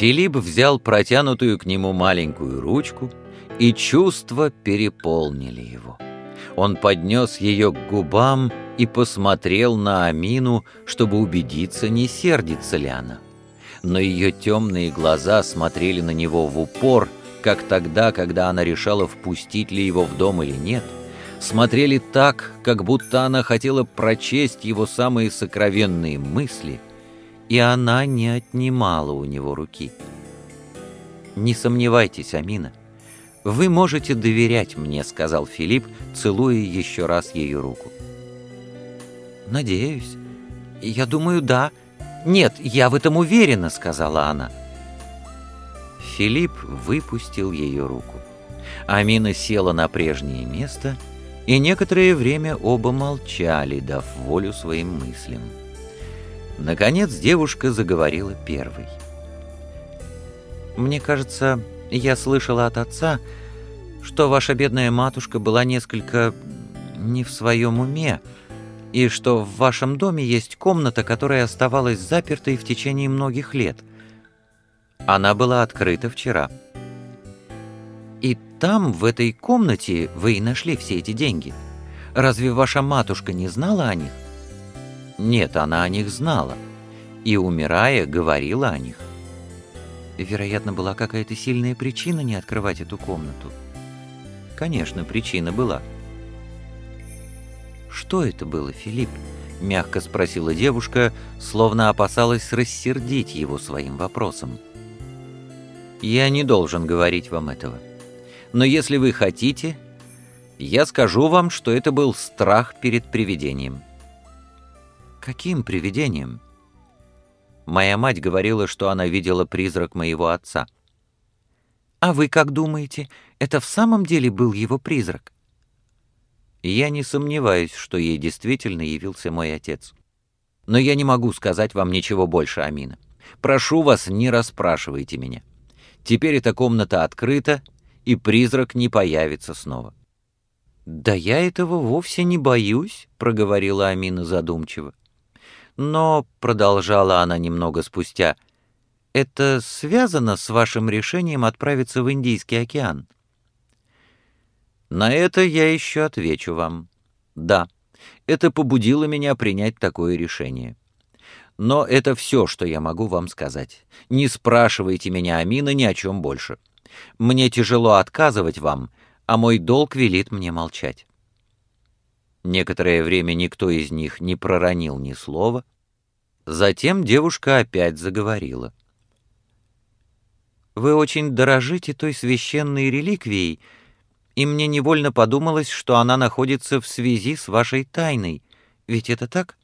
Филипп взял протянутую к нему маленькую ручку, и чувства переполнили его. Он поднес ее к губам и посмотрел на Амину, чтобы убедиться, не сердится ли она. Но ее темные глаза смотрели на него в упор, как тогда, когда она решала, впустить ли его в дом или нет, смотрели так, как будто она хотела прочесть его самые сокровенные мысли, и она не отнимала у него руки. «Не сомневайтесь, Амина, вы можете доверять мне», — сказал Филипп, целуя еще раз ее руку. «Надеюсь. Я думаю, да. Нет, я в этом уверена», — сказала она. Филипп выпустил ее руку. Амина села на прежнее место, и некоторое время оба молчали, дав волю своим мыслям. Наконец девушка заговорила первой. «Мне кажется, я слышала от отца, что ваша бедная матушка была несколько не в своем уме, и что в вашем доме есть комната, которая оставалась запертой в течение многих лет. Она была открыта вчера. И там, в этой комнате, вы и нашли все эти деньги. Разве ваша матушка не знала о них? Нет, она о них знала. И, умирая, говорила о них. Вероятно, была какая-то сильная причина не открывать эту комнату. Конечно, причина была. «Что это было, Филипп?» — мягко спросила девушка, словно опасалась рассердить его своим вопросом. «Я не должен говорить вам этого. Но если вы хотите, я скажу вам, что это был страх перед привидением». «Каким привидением?» Моя мать говорила, что она видела призрак моего отца. «А вы как думаете, это в самом деле был его призрак?» Я не сомневаюсь, что ей действительно явился мой отец. Но я не могу сказать вам ничего больше, Амина. Прошу вас, не расспрашивайте меня. Теперь эта комната открыта, и призрак не появится снова. «Да я этого вовсе не боюсь», — проговорила Амина задумчиво. Но, — продолжала она немного спустя, — это связано с вашим решением отправиться в Индийский океан? На это я еще отвечу вам. Да, это побудило меня принять такое решение. Но это все, что я могу вам сказать. Не спрашивайте меня, Амина, ни о чем больше. Мне тяжело отказывать вам, а мой долг велит мне молчать. Некоторое время никто из них не проронил ни слова. Затем девушка опять заговорила. «Вы очень дорожите той священной реликвией, и мне невольно подумалось, что она находится в связи с вашей тайной. Ведь это так?»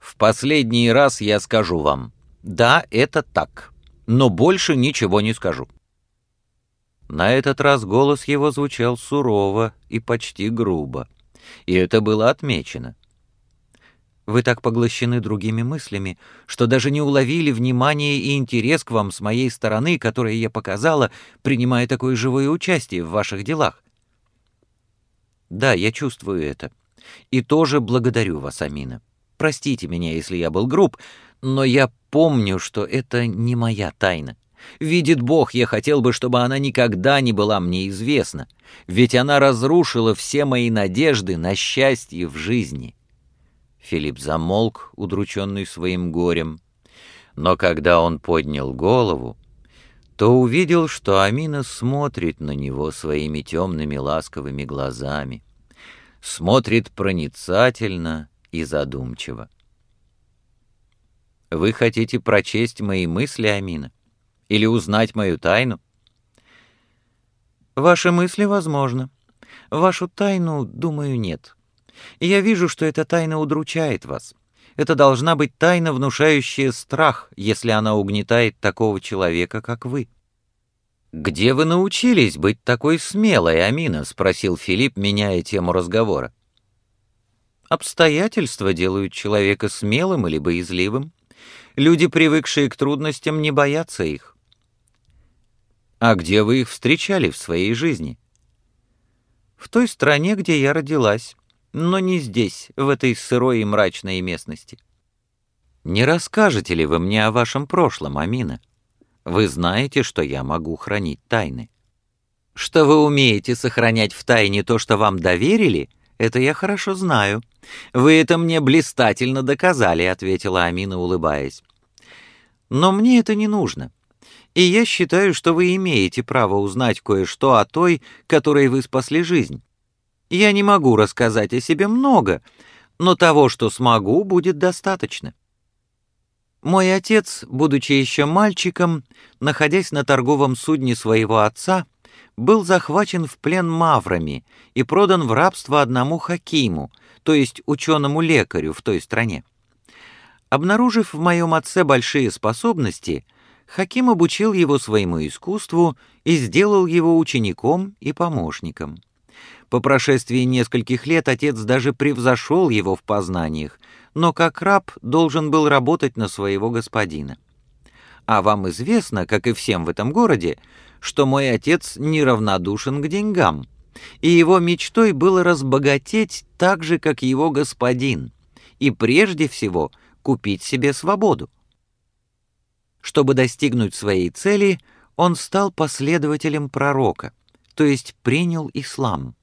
«В последний раз я скажу вам. Да, это так. Но больше ничего не скажу». На этот раз голос его звучал сурово и почти грубо и это было отмечено. Вы так поглощены другими мыслями, что даже не уловили внимание и интерес к вам с моей стороны, которое я показала, принимая такое живое участие в ваших делах. Да, я чувствую это. И тоже благодарю вас, Амина. Простите меня, если я был груб, но я помню, что это не моя тайна. Видит Бог, я хотел бы, чтобы она никогда не была мне известна, ведь она разрушила все мои надежды на счастье в жизни. Филипп замолк, удрученный своим горем, но когда он поднял голову, то увидел, что Амина смотрит на него своими темными ласковыми глазами, смотрит проницательно и задумчиво. «Вы хотите прочесть мои мысли, Амина? Или узнать мою тайну?» Ваши мысли возможно. Вашу тайну, думаю, нет. Я вижу, что эта тайна удручает вас. Это должна быть тайна, внушающая страх, если она угнетает такого человека, как вы. «Где вы научились быть такой смелой, Амина?» — спросил Филипп, меняя тему разговора. «Обстоятельства делают человека смелым или боязливым. Люди, привыкшие к трудностям, не боятся их. А где вы их встречали в своей жизни? В той стране, где я родилась, но не здесь, в этой сырой и мрачной местности. Не расскажете ли вы мне о вашем прошлом, Амина? Вы знаете, что я могу хранить тайны. Что вы умеете сохранять в тайне то, что вам доверили, это я хорошо знаю. Вы это мне блистательно доказали, ответила Амина, улыбаясь. Но мне это не нужно. И я считаю, что вы имеете право узнать кое-что о той, которой вы спасли жизнь. Я не могу рассказать о себе много, но того, что смогу, будет достаточно. Мой отец, будучи еще мальчиком, находясь на торговом судне своего отца, был захвачен в плен маврами и продан в рабство одному хакиму, то есть ученому-лекарю в той стране. Обнаружив в моем отце большие способности, Хаким обучил его своему искусству и сделал его учеником и помощником. По прошествии нескольких лет отец даже превзошел его в познаниях, но как раб должен был работать на своего господина. А вам известно, как и всем в этом городе, что мой отец неравнодушен к деньгам, и его мечтой было разбогатеть так же, как его господин, и прежде всего купить себе свободу. Чтобы достигнуть своей цели, он стал последователем пророка, то есть принял ислам.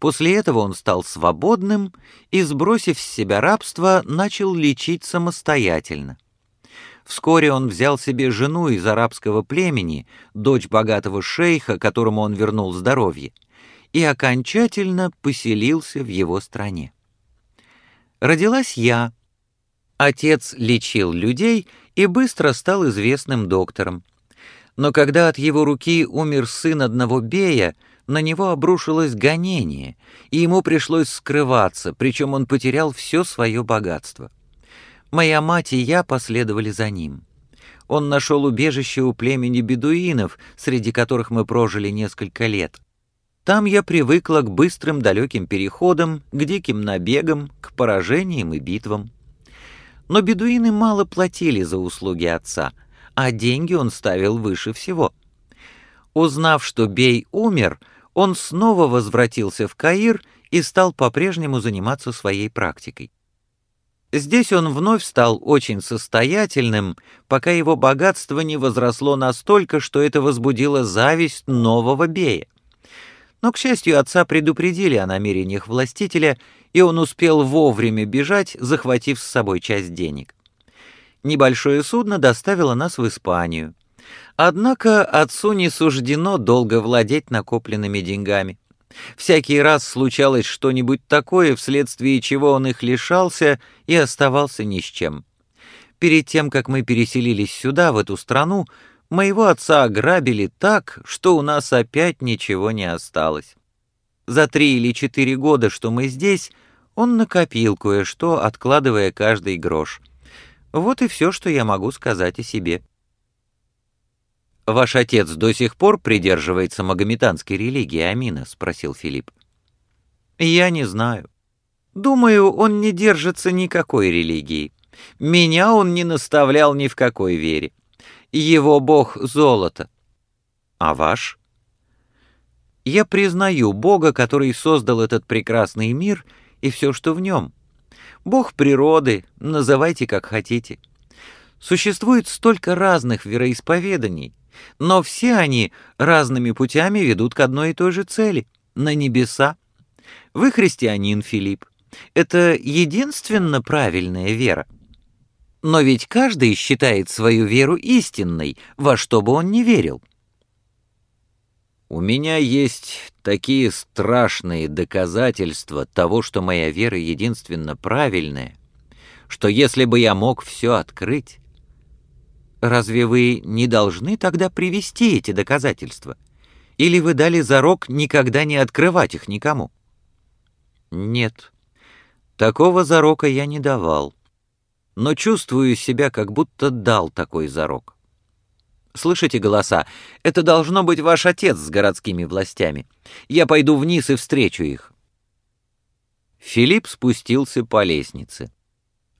После этого он стал свободным и, сбросив с себя рабство, начал лечить самостоятельно. Вскоре он взял себе жену из арабского племени, дочь богатого шейха, которому он вернул здоровье, и окончательно поселился в его стране. Родилась я. Отец лечил людей и быстро стал известным доктором. Но когда от его руки умер сын одного бея, на него обрушилось гонение, и ему пришлось скрываться, причем он потерял все свое богатство. Моя мать и я последовали за ним. Он нашел убежище у племени бедуинов, среди которых мы прожили несколько лет. Там я привыкла к быстрым далеким переходам, к диким набегам, к поражениям и битвам. Но бедуины мало платили за услуги отца, а деньги он ставил выше всего. Узнав, что Бей умер, он снова возвратился в Каир и стал по-прежнему заниматься своей практикой. Здесь он вновь стал очень состоятельным, пока его богатство не возросло настолько, что это возбудило зависть нового Бея. Но, к счастью, отца предупредили о намерениях властителя, и он успел вовремя бежать, захватив с собой часть денег. Небольшое судно доставило нас в Испанию. Однако отцу не суждено долго владеть накопленными деньгами. Всякий раз случалось что-нибудь такое, вследствие чего он их лишался и оставался ни с чем. Перед тем, как мы переселились сюда, в эту страну, моего отца ограбили так, что у нас опять ничего не осталось. За три или четыре года, что мы здесь, он накопил кое-что, откладывая каждый грош. Вот и все, что я могу сказать о себе. «Ваш отец до сих пор придерживается магометанской религии, Амина?» — спросил Филипп. «Я не знаю. Думаю, он не держится никакой религии. Меня он не наставлял ни в какой вере. Его бог — золото. А ваш?» «Я признаю Бога, который создал этот прекрасный мир и все, что в нем. Бог природы, называйте как хотите. Существует столько разных вероисповеданий, но все они разными путями ведут к одной и той же цели — на небеса. Вы христианин, Филипп. Это единственно правильная вера. Но ведь каждый считает свою веру истинной, во что бы он ни верил. У меня есть такие страшные доказательства того, что моя вера единственно правильная, что если бы я мог все открыть, Разве вы не должны тогда привести эти доказательства? Или вы дали зарок никогда не открывать их никому? Нет, такого зарока я не давал, но чувствую себя, как будто дал такой зарок. Слышите голоса? Это должно быть ваш отец с городскими властями. Я пойду вниз и встречу их. Филипп спустился по лестнице.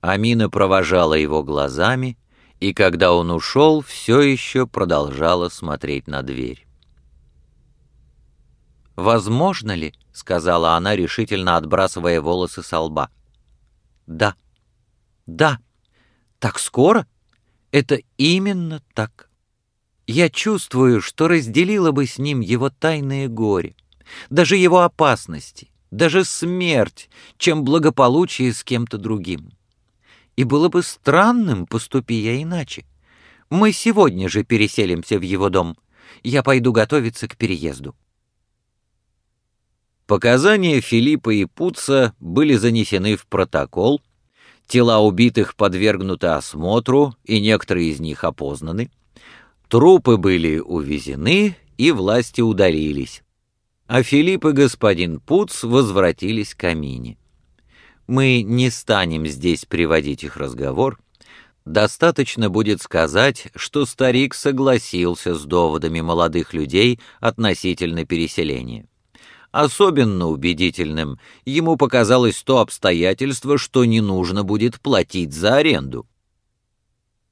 Амина провожала его глазами, и когда он ушел, все еще продолжала смотреть на дверь. «Возможно ли?» — сказала она, решительно отбрасывая волосы со лба. «Да, да, так скоро? Это именно так. Я чувствую, что разделила бы с ним его тайное горе, даже его опасности, даже смерть, чем благополучие с кем-то другим. И было бы странным, поступи я иначе. Мы сегодня же переселимся в его дом. Я пойду готовиться к переезду. Показания Филиппа и Пуца были занесены в протокол, тела убитых подвергнуты осмотру, и некоторые из них опознаны. Трупы были увезены, и власти удалились. А Филипп и господин Пуц возвратились к Амине. Мы не станем здесь приводить их разговор. Достаточно будет сказать, что старик согласился с доводами молодых людей относительно переселения. Особенно убедительным ему показалось то обстоятельство, что не нужно будет платить за аренду.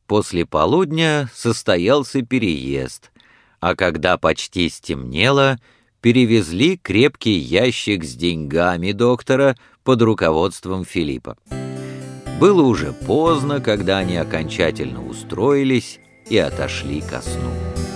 После полудня состоялся переезд, а когда почти стемнело, перевезли крепкий ящик с деньгами доктора под руководством Филиппа. Было уже поздно, когда они окончательно устроились и отошли ко сну.